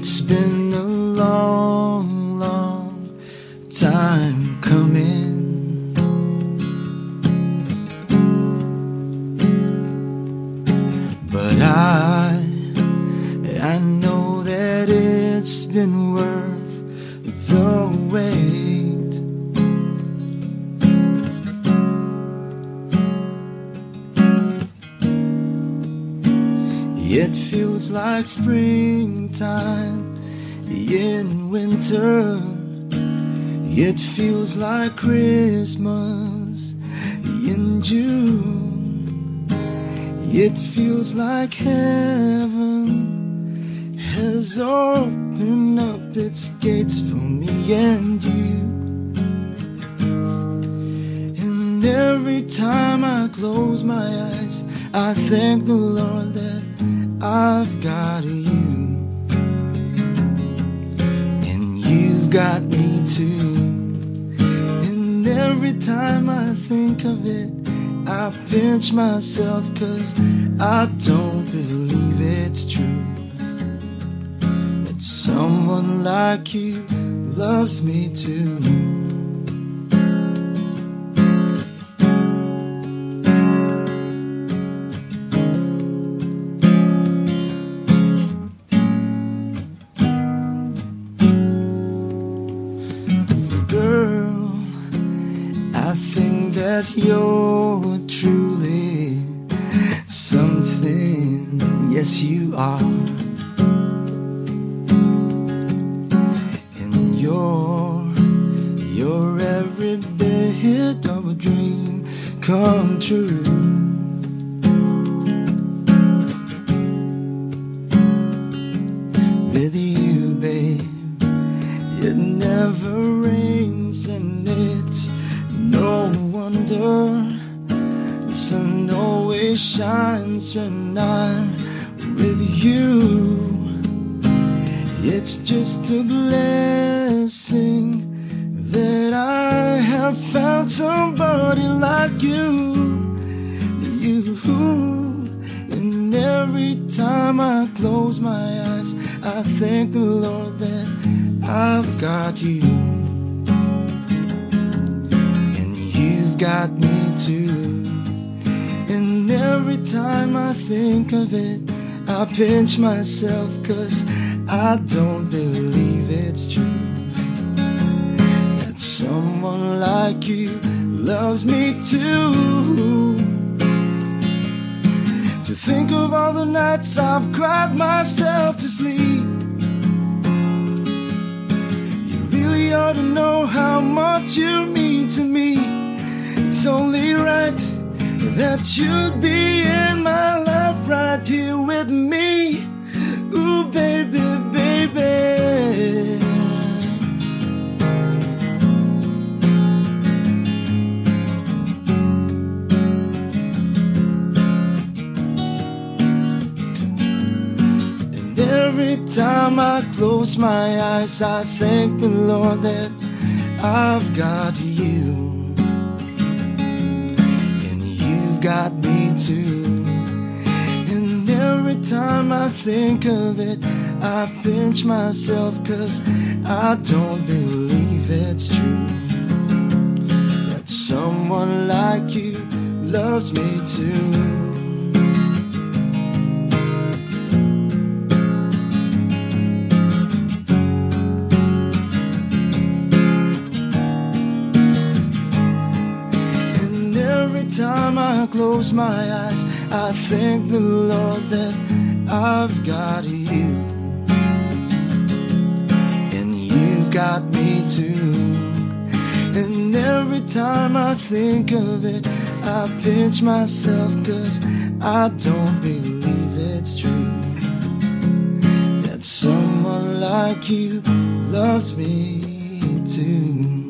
It's been a long, long time coming. But I, It feels like springtime in winter. It feels like Christmas in June. It feels like heaven has opened up its gates for me and you. And every time I close my eyes, I thank the Lord that I've got you. And you've got me too. And every time I think of it, I pinch myself cause I don't believe it's true. That someone like you loves me too. That you're truly something. Yes, you are. And you're, you're every bit of a dream come true. Wonder the sun always shines when I'm with you. It's just a blessing that I have found somebody like you. You and every time I close my eyes, I thank the Lord that I've got you. Got me too. And every time I think of it, I pinch myself cause I don't believe it's true. That someone like you loves me too. To think of all the nights I've cried myself to sleep. You really ought to know how much you mean to me. It's only right that you'd be in my life right here with me. Ooh, baby, baby. And every time I close my eyes, I thank the Lord that I've got you. You've got me too. And every time I think of it, I pinch myself cause I don't believe it's true. That someone like you loves me too. Time I close my eyes, I thank the Lord that I've got you. And you've got me too. And every time I think of it, I pinch myself cause I don't believe it's true. That someone like you loves me too.